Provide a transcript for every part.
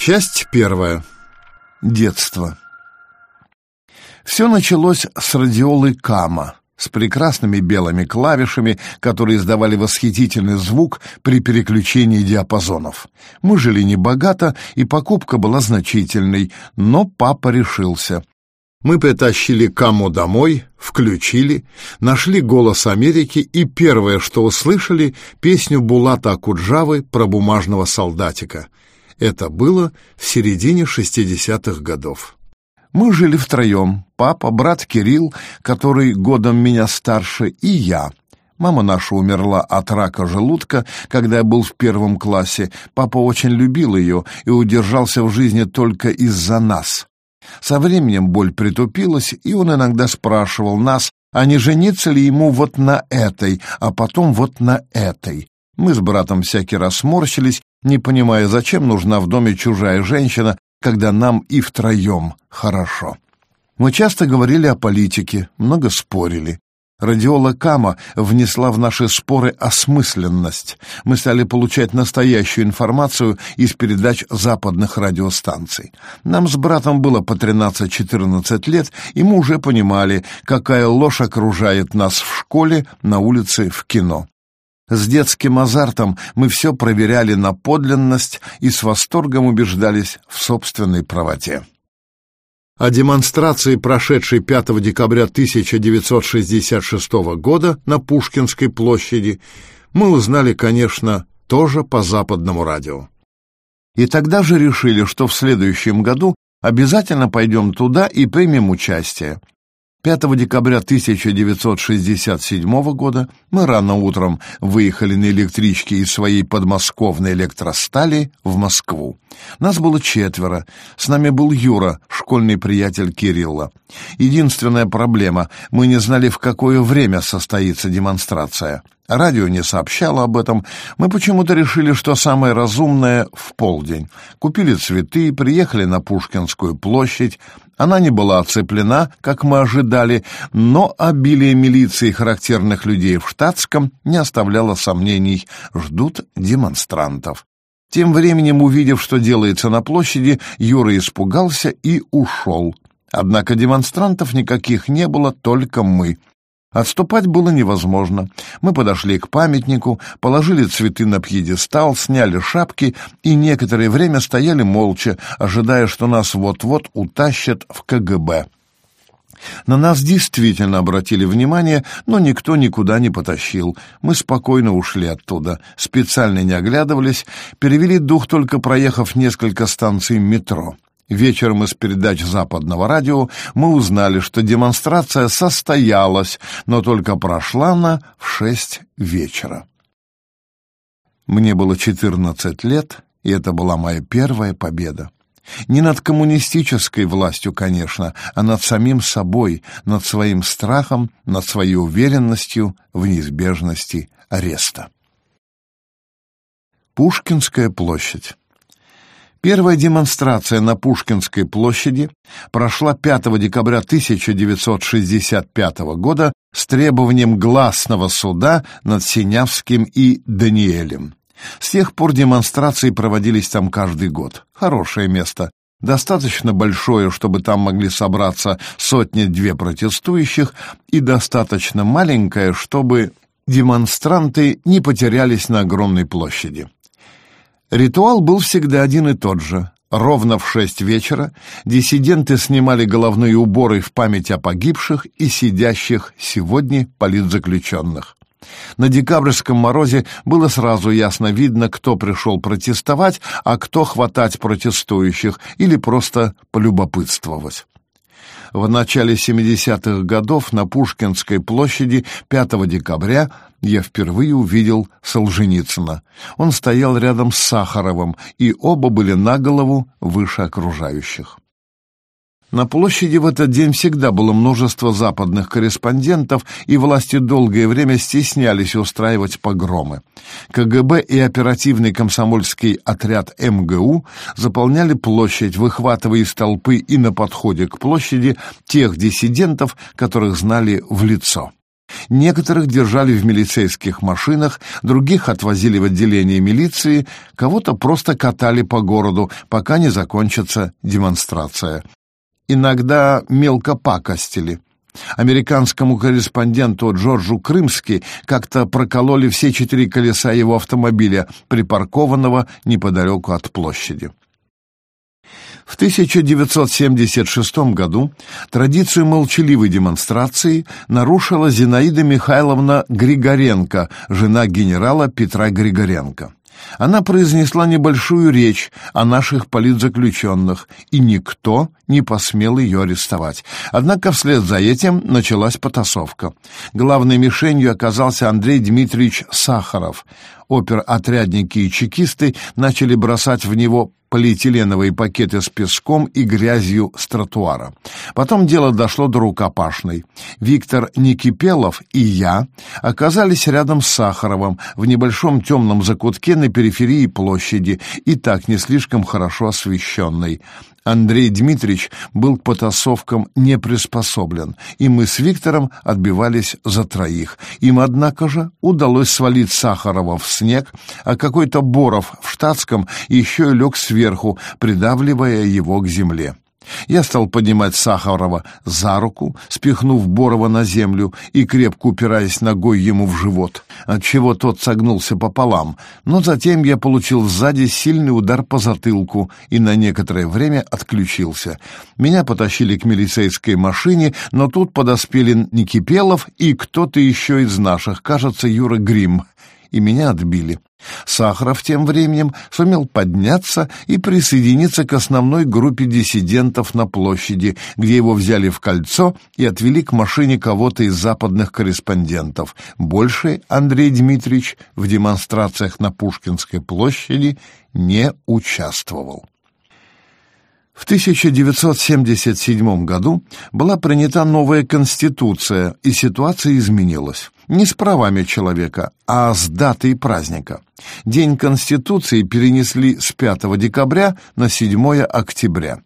Часть первая. Детство. Все началось с радиолы Кама, с прекрасными белыми клавишами, которые издавали восхитительный звук при переключении диапазонов. Мы жили небогато, и покупка была значительной, но папа решился. Мы притащили Каму домой, включили, нашли «Голос Америки» и первое, что услышали, песню Булата Акуджавы про бумажного солдатика. Это было в середине 60-х годов. Мы жили втроем. Папа, брат Кирилл, который годом меня старше, и я. Мама наша умерла от рака желудка, когда я был в первом классе. Папа очень любил ее и удержался в жизни только из-за нас. Со временем боль притупилась, и он иногда спрашивал нас, а не жениться ли ему вот на этой, а потом вот на этой. Мы с братом всякий раз сморщились, не понимая, зачем нужна в доме чужая женщина, когда нам и втроем хорошо. Мы часто говорили о политике, много спорили. Радиола Кама внесла в наши споры осмысленность. Мы стали получать настоящую информацию из передач западных радиостанций. Нам с братом было по 13-14 лет, и мы уже понимали, какая ложь окружает нас в школе, на улице, в кино. С детским азартом мы все проверяли на подлинность и с восторгом убеждались в собственной правоте. О демонстрации, прошедшей 5 декабря 1966 года на Пушкинской площади, мы узнали, конечно, тоже по западному радио. И тогда же решили, что в следующем году обязательно пойдем туда и примем участие. 5 декабря 1967 года мы рано утром выехали на электричке из своей подмосковной электростали в Москву. Нас было четверо. С нами был Юра, школьный приятель Кирилла. Единственная проблема — мы не знали, в какое время состоится демонстрация. Радио не сообщало об этом. Мы почему-то решили, что самое разумное — в полдень. Купили цветы, приехали на Пушкинскую площадь, она не была оцеплена, как мы ожидали, но обилие милиции характерных людей в штатском не оставляло сомнений. Ждут демонстрантов. Тем временем, увидев, что делается на площади, Юра испугался и ушел. Однако демонстрантов никаких не было, только мы — Отступать было невозможно. Мы подошли к памятнику, положили цветы на пьедестал, сняли шапки и некоторое время стояли молча, ожидая, что нас вот-вот утащат в КГБ. На нас действительно обратили внимание, но никто никуда не потащил. Мы спокойно ушли оттуда, специально не оглядывались, перевели дух только проехав несколько станций метро. Вечером из передач западного радио мы узнали, что демонстрация состоялась, но только прошла она в шесть вечера. Мне было 14 лет, и это была моя первая победа. Не над коммунистической властью, конечно, а над самим собой, над своим страхом, над своей уверенностью в неизбежности ареста. Пушкинская площадь Первая демонстрация на Пушкинской площади прошла 5 декабря 1965 года с требованием гласного суда над Синявским и Даниэлем. С тех пор демонстрации проводились там каждый год. Хорошее место. Достаточно большое, чтобы там могли собраться сотни-две протестующих, и достаточно маленькое, чтобы демонстранты не потерялись на огромной площади. Ритуал был всегда один и тот же. Ровно в шесть вечера диссиденты снимали головные уборы в память о погибших и сидящих сегодня политзаключенных. На декабрьском морозе было сразу ясно видно, кто пришел протестовать, а кто хватать протестующих или просто полюбопытствовать. В начале 70-х годов на Пушкинской площади 5 декабря я впервые увидел Солженицына. Он стоял рядом с Сахаровым, и оба были на голову выше окружающих. На площади в этот день всегда было множество западных корреспондентов, и власти долгое время стеснялись устраивать погромы. КГБ и оперативный комсомольский отряд МГУ заполняли площадь, выхватывая из толпы и на подходе к площади тех диссидентов, которых знали в лицо. Некоторых держали в милицейских машинах, других отвозили в отделение милиции, кого-то просто катали по городу, пока не закончится демонстрация. Иногда мелко пакостили. Американскому корреспонденту Джорджу Крымски как-то прокололи все четыре колеса его автомобиля, припаркованного неподалеку от площади. В 1976 году традицию молчаливой демонстрации нарушила Зинаида Михайловна Григоренко, жена генерала Петра Григоренко. Она произнесла небольшую речь о наших политзаключенных, и никто не посмел ее арестовать. Однако вслед за этим началась потасовка. Главной мишенью оказался Андрей Дмитриевич Сахаров. Оперотрядники и чекисты начали бросать в него полиэтиленовые пакеты с песком и грязью с тротуара. Потом дело дошло до рукопашной. Виктор Никипелов и я оказались рядом с Сахаровым в небольшом темном закутке на периферии площади и так не слишком хорошо освещенной. Андрей Дмитриевич был к потасовкам не приспособлен, и мы с Виктором отбивались за троих. Им, однако же, удалось свалить Сахарова в снег, а какой-то Боров в штатском еще и лег сверху, придавливая его к земле. Я стал поднимать Сахарова за руку, спихнув Борова на землю и крепко упираясь ногой ему в живот, отчего тот согнулся пополам, но затем я получил сзади сильный удар по затылку и на некоторое время отключился. Меня потащили к милицейской машине, но тут подоспели Никипелов и кто-то еще из наших, кажется, Юра Грим, и меня отбили. Сахаров тем временем сумел подняться и присоединиться к основной группе диссидентов на площади, где его взяли в кольцо и отвели к машине кого-то из западных корреспондентов. Больше Андрей Дмитриевич в демонстрациях на Пушкинской площади не участвовал. В 1977 году была принята новая конституция, и ситуация изменилась. Не с правами человека, а с датой праздника. День Конституции перенесли с 5 декабря на 7 октября.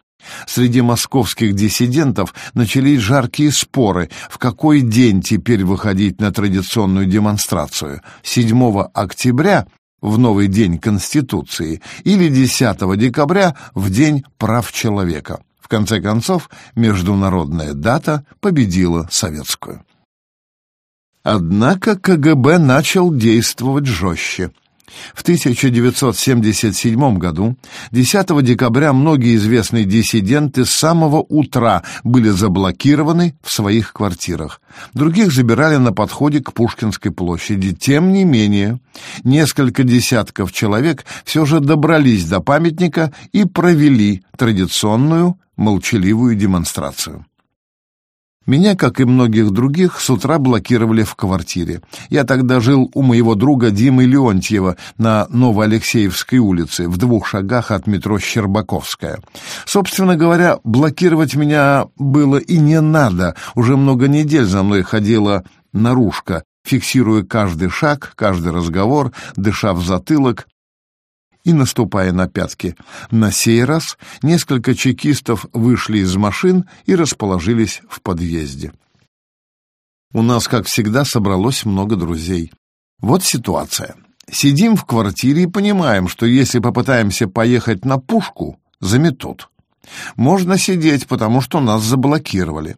Среди московских диссидентов начались жаркие споры, в какой день теперь выходить на традиционную демонстрацию. 7 октября в новый день Конституции или 10 декабря в День прав человека. В конце концов, международная дата победила советскую. Однако КГБ начал действовать жестче. В 1977 году, 10 декабря, многие известные диссиденты с самого утра были заблокированы в своих квартирах. Других забирали на подходе к Пушкинской площади. Тем не менее, несколько десятков человек все же добрались до памятника и провели традиционную молчаливую демонстрацию. Меня, как и многих других, с утра блокировали в квартире. Я тогда жил у моего друга Димы Леонтьева на Новоалексеевской улице, в двух шагах от метро Щербаковская. Собственно говоря, блокировать меня было и не надо. Уже много недель за мной ходила наружка, фиксируя каждый шаг, каждый разговор, дыша в затылок, и наступая на пятки. На сей раз несколько чекистов вышли из машин и расположились в подъезде. У нас, как всегда, собралось много друзей. Вот ситуация. Сидим в квартире и понимаем, что если попытаемся поехать на пушку, заметут. Можно сидеть, потому что нас заблокировали.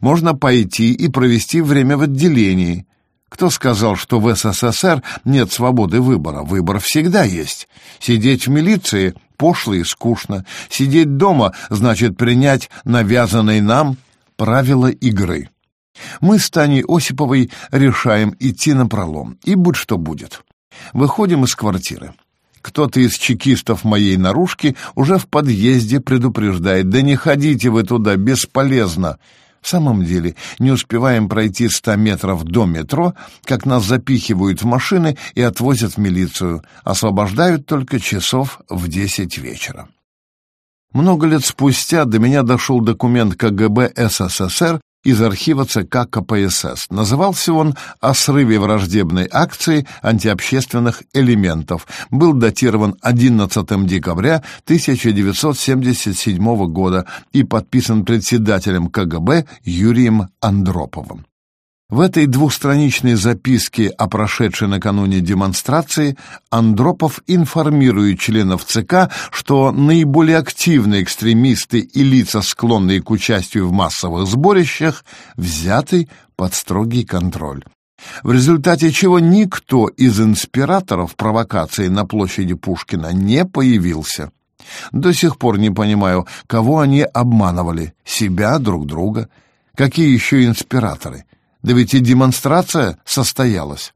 Можно пойти и провести время в отделении, кто сказал, что в СССР нет свободы выбора? Выбор всегда есть. Сидеть в милиции пошло и скучно. Сидеть дома значит принять навязанные нам правила игры. Мы с Таней Осиповой решаем идти на пролом, и будь что будет. Выходим из квартиры. Кто-то из чекистов моей наружки уже в подъезде предупреждает, да не ходите вы туда, бесполезно. В самом деле, не успеваем пройти ста метров до метро, как нас запихивают в машины и отвозят в милицию. Освобождают только часов в десять вечера. Много лет спустя до меня дошел документ КГБ СССР из архива ЦК КПСС. Назывался он «О срыве враждебной акции антиобщественных элементов». Был датирован 11 декабря 1977 года и подписан председателем КГБ Юрием Андроповым. В этой двухстраничной записке о прошедшей накануне демонстрации Андропов информирует членов ЦК, что наиболее активные экстремисты и лица, склонные к участию в массовых сборищах, взяты под строгий контроль. В результате чего никто из инспираторов провокации на площади Пушкина не появился. До сих пор не понимаю, кого они обманывали, себя, друг друга. Какие еще инспираторы? Да ведь и демонстрация состоялась.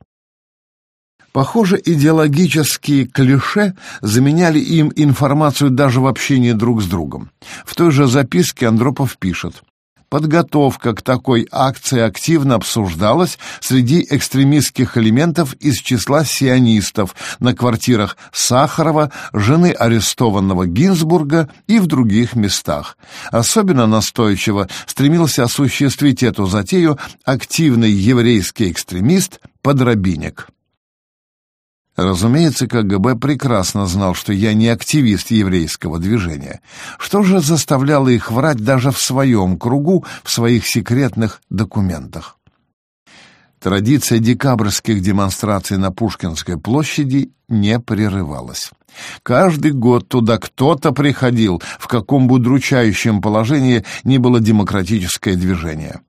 Похоже, идеологические клише заменяли им информацию даже в общении друг с другом. В той же записке Андропов пишет Подготовка к такой акции активно обсуждалась среди экстремистских элементов из числа сионистов на квартирах Сахарова, жены арестованного Гинзбурга и в других местах. Особенно настойчиво стремился осуществить эту затею активный еврейский экстремист Подробинек. Разумеется, КГБ прекрасно знал, что я не активист еврейского движения. Что же заставляло их врать даже в своем кругу, в своих секретных документах? Традиция декабрьских демонстраций на Пушкинской площади не прерывалась. Каждый год туда кто-то приходил, в каком бы удручающем положении ни было демократическое движение.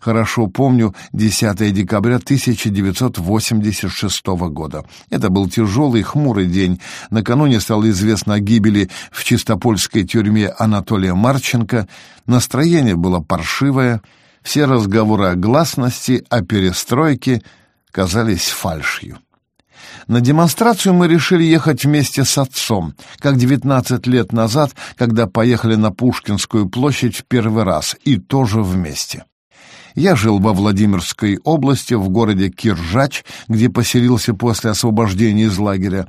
Хорошо помню 10 декабря 1986 года. Это был тяжелый, хмурый день. Накануне стало известно о гибели в чистопольской тюрьме Анатолия Марченко. Настроение было паршивое. Все разговоры о гласности, о перестройке казались фальшью. На демонстрацию мы решили ехать вместе с отцом, как 19 лет назад, когда поехали на Пушкинскую площадь в первый раз, и тоже вместе. Я жил во Владимирской области, в городе Киржач, где поселился после освобождения из лагеря.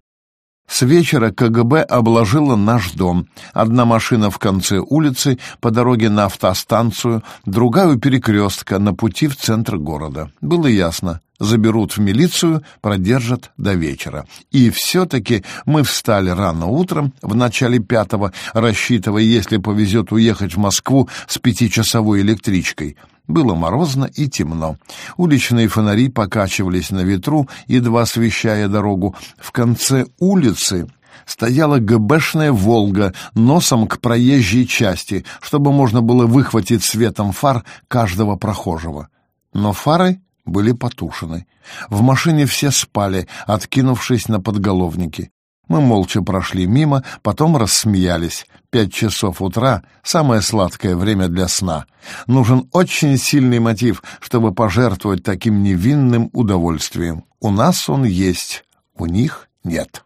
С вечера КГБ обложила наш дом. Одна машина в конце улицы, по дороге на автостанцию, другая у перекрестка, на пути в центр города. Было ясно, заберут в милицию, продержат до вечера. И все-таки мы встали рано утром, в начале пятого, рассчитывая, если повезет, уехать в Москву с пятичасовой электричкой. Было морозно и темно. Уличные фонари покачивались на ветру, едва освещая дорогу. В конце улицы стояла ГБшная «Волга» носом к проезжей части, чтобы можно было выхватить светом фар каждого прохожего. Но фары были потушены. В машине все спали, откинувшись на подголовники. Мы молча прошли мимо, потом рассмеялись. Пять часов утра — самое сладкое время для сна. Нужен очень сильный мотив, чтобы пожертвовать таким невинным удовольствием. У нас он есть, у них нет.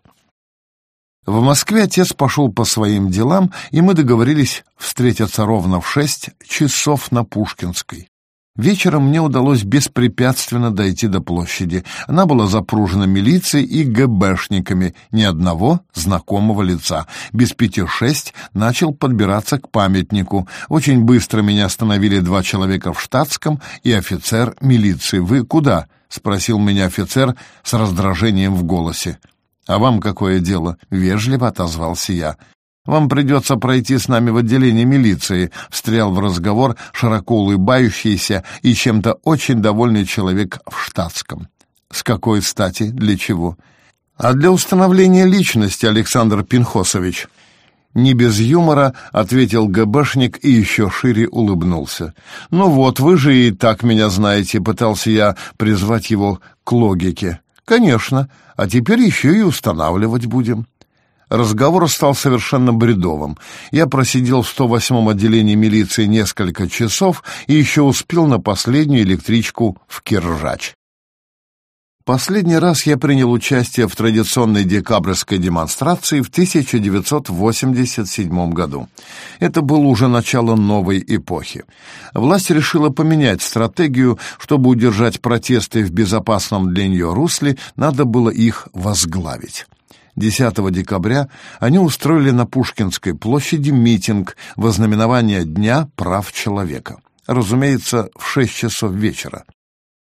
В Москве отец пошел по своим делам, и мы договорились встретиться ровно в шесть часов на Пушкинской. Вечером мне удалось беспрепятственно дойти до площади. Она была запружена милицией и ГБшниками, ни одного знакомого лица. Без пяти шесть начал подбираться к памятнику. Очень быстро меня остановили два человека в штатском и офицер милиции. «Вы куда?» — спросил меня офицер с раздражением в голосе. «А вам какое дело?» — вежливо отозвался я. Вам придется пройти с нами в отделение милиции», — встрял в разговор широко улыбающийся и чем-то очень довольный человек в штатском. «С какой стати? Для чего?» «А для установления личности, Александр Пинхосович». Не без юмора ответил ГБшник и еще шире улыбнулся. «Ну вот, вы же и так меня знаете», — пытался я призвать его к логике. «Конечно, а теперь еще и устанавливать будем». Разговор стал совершенно бредовым. Я просидел в 108-м отделении милиции несколько часов и еще успел на последнюю электричку в Киржач. Последний раз я принял участие в традиционной декабрьской демонстрации в 1987 году. Это было уже начало новой эпохи. Власть решила поменять стратегию, чтобы удержать протесты в безопасном для нее русле, надо было их возглавить. 10 декабря они устроили на Пушкинской площади митинг во знаменование Дня прав человека. Разумеется, в 6 часов вечера.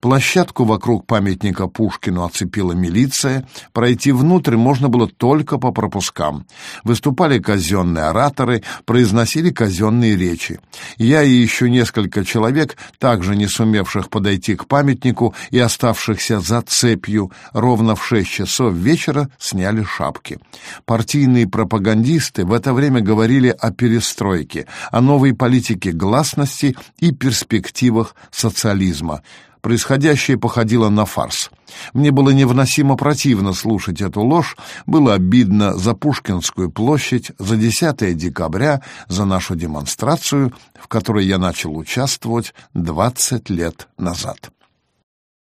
Площадку вокруг памятника Пушкину оцепила милиция, пройти внутрь можно было только по пропускам. Выступали казенные ораторы, произносили казенные речи. Я и еще несколько человек, также не сумевших подойти к памятнику и оставшихся за цепью, ровно в шесть часов вечера сняли шапки. Партийные пропагандисты в это время говорили о перестройке, о новой политике гласности и перспективах социализма. Происходящее походило на фарс. Мне было невыносимо противно слушать эту ложь, было обидно за Пушкинскую площадь, за 10 декабря, за нашу демонстрацию, в которой я начал участвовать 20 лет назад.